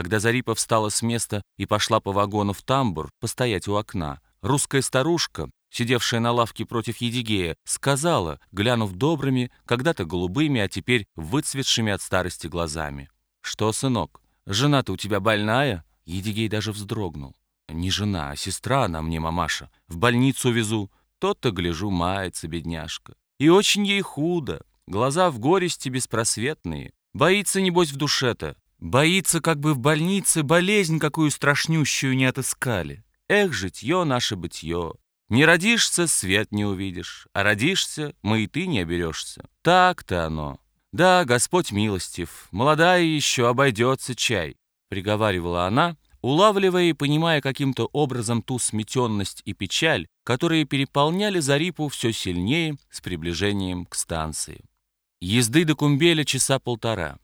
Когда Зарипа встала с места и пошла по вагону в тамбур постоять у окна, русская старушка, сидевшая на лавке против Едигея, сказала, глянув добрыми, когда-то голубыми, а теперь выцветшими от старости глазами. «Что, сынок, жена-то у тебя больная?» Едигей даже вздрогнул. «Не жена, а сестра она мне, мамаша. В больницу везу. Тот-то, гляжу, мается, бедняжка. И очень ей худо. Глаза в горести беспросветные. Боится, небось, в душе-то. Боится, как бы в больнице болезнь какую страшнющую не отыскали. Эх, житье наше бытье. Не родишься, свет не увидишь, а родишься, мы и ты не оберешься. Так-то оно. Да, Господь милостив, молодая еще обойдется чай, приговаривала она, улавливая и понимая каким-то образом ту сметенность и печаль, которые переполняли Зарипу все сильнее с приближением к станции. Езды до Кумбеля часа полтора.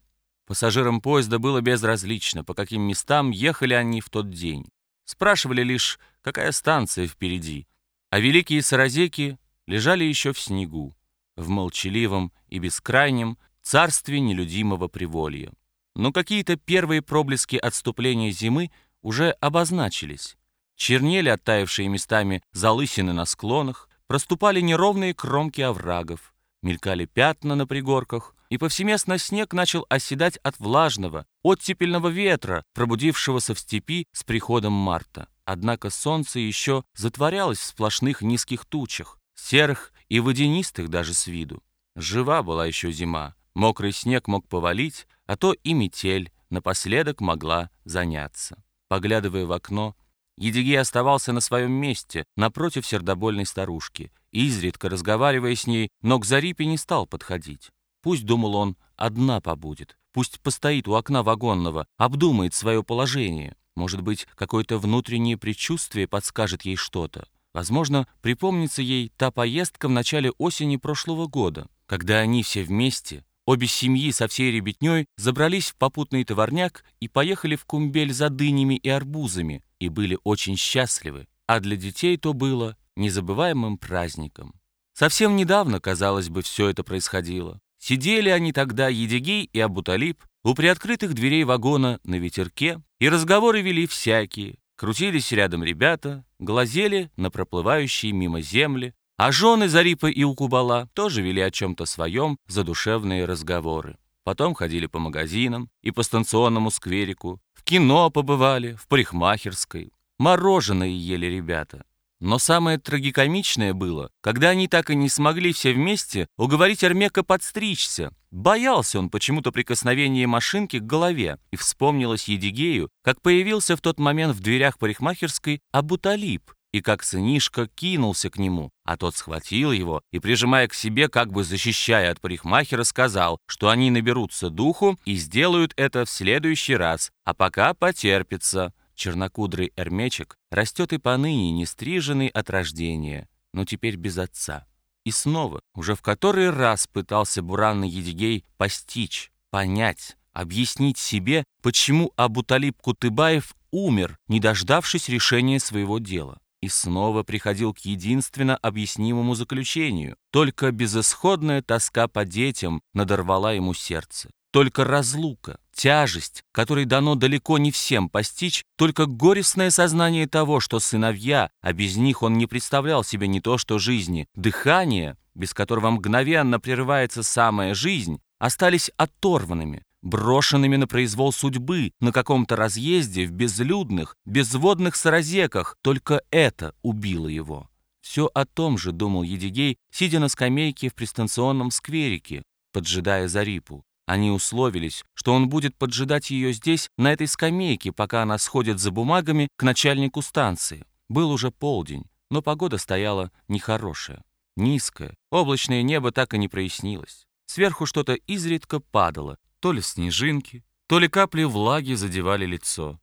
Пассажирам поезда было безразлично, по каким местам ехали они в тот день. Спрашивали лишь, какая станция впереди, а великие саразеки лежали еще в снегу, в молчаливом и бескрайнем царстве нелюдимого приволья. Но какие-то первые проблески отступления зимы уже обозначились. Чернели оттаившие местами залысины на склонах, проступали неровные кромки оврагов, мелькали пятна на пригорках, и повсеместно снег начал оседать от влажного, оттепельного ветра, пробудившегося в степи с приходом марта. Однако солнце еще затворялось в сплошных низких тучах, серых и водянистых даже с виду. Жива была еще зима, мокрый снег мог повалить, а то и метель напоследок могла заняться. Поглядывая в окно, Едигей оставался на своем месте, напротив сердобольной старушки, изредка разговаривая с ней, но к Зарипе не стал подходить. Пусть, думал он, одна побудет, пусть постоит у окна вагонного, обдумает свое положение. Может быть, какое-то внутреннее предчувствие подскажет ей что-то. Возможно, припомнится ей та поездка в начале осени прошлого года, когда они все вместе, обе семьи со всей ребятней, забрались в попутный товарняк и поехали в Кумбель за дынями и арбузами, и были очень счастливы, а для детей то было незабываемым праздником. Совсем недавно, казалось бы, все это происходило. Сидели они тогда, Едигей и Абуталиб, у приоткрытых дверей вагона на ветерке, и разговоры вели всякие. Крутились рядом ребята, глазели на проплывающие мимо земли, а жены Зарипа и Укубала тоже вели о чем-то своем задушевные разговоры. Потом ходили по магазинам и по станционному скверику, в кино побывали, в парикмахерской. Мороженое ели ребята. Но самое трагикомичное было, когда они так и не смогли все вместе уговорить Армека подстричься. Боялся он почему-то прикосновения машинки к голове, и вспомнилось Едигею, как появился в тот момент в дверях парикмахерской Абуталиб, и как сынишка кинулся к нему, а тот схватил его и, прижимая к себе, как бы защищая от парикмахера, сказал, что они наберутся духу и сделают это в следующий раз, а пока потерпится. Чернокудрый эрмечек растет и поныне не стриженный от рождения, но теперь без отца. И снова, уже в который раз пытался буранный Едигей постичь, понять, объяснить себе, почему Абуталиб Кутыбаев умер, не дождавшись решения своего дела. И снова приходил к единственно объяснимому заключению. Только безысходная тоска по детям надорвала ему сердце. Только разлука, тяжесть, которой дано далеко не всем постичь, только горестное сознание того, что сыновья, а без них он не представлял себе не то что жизни, дыхание, без которого мгновенно прерывается самая жизнь, остались оторванными, брошенными на произвол судьбы на каком-то разъезде в безлюдных, безводных саразеках. Только это убило его. Все о том же думал Едигей, сидя на скамейке в пристанционном скверике, поджидая Зарипу. Они условились, что он будет поджидать ее здесь, на этой скамейке, пока она сходит за бумагами к начальнику станции. Был уже полдень, но погода стояла нехорошая. Низкое, облачное небо так и не прояснилось. Сверху что-то изредка падало, то ли снежинки, то ли капли влаги задевали лицо.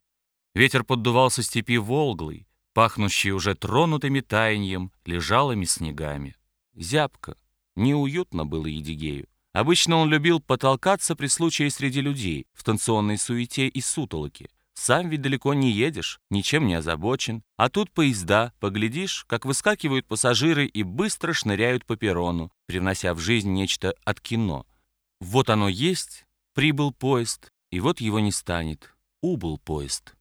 Ветер поддувал со степи волглый, пахнущий уже тронутыми таяньем, лежалыми снегами. Зябко, неуютно было Едигею. Обычно он любил потолкаться при случае среди людей, в танционной суете и сутолоке. Сам ведь далеко не едешь, ничем не озабочен. А тут поезда, поглядишь, как выскакивают пассажиры и быстро шныряют по перрону, привнося в жизнь нечто от кино. Вот оно есть, прибыл поезд, и вот его не станет. убыл поезд.